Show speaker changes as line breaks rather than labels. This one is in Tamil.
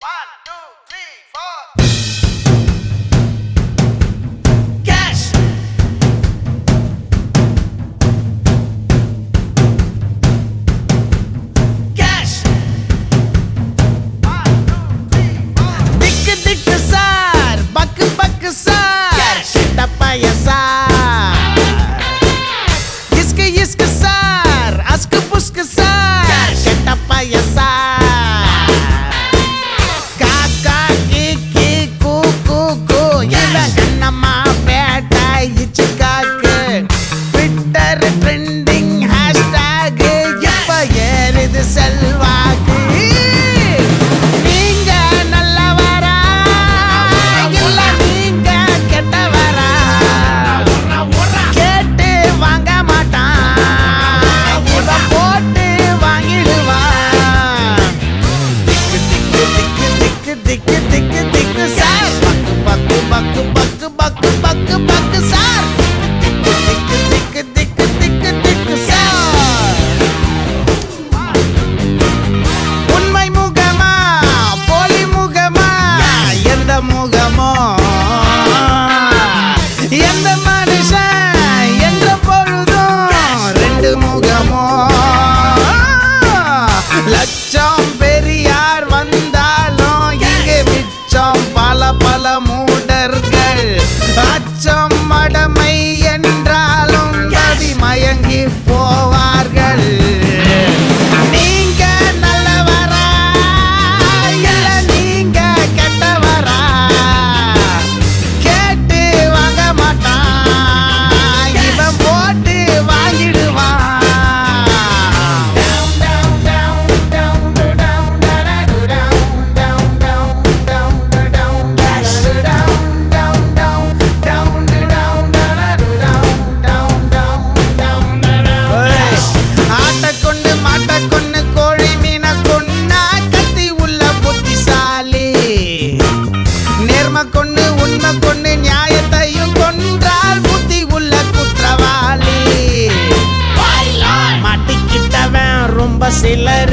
One, two.
சார். பக்கு பக்கு பக்கு பக்கு பக்கு பக்கு சார் திக்கு திக்கு திக்கு திக்கு திக்கு திக்கு சார் உண்மை முகமா போலி முகமா எந்த முகமோ? எந்த மனுஷன் எந்த பொழுதும் ரெண்டு முகமோ? லட்சம் give war. சிலர்